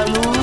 la luz.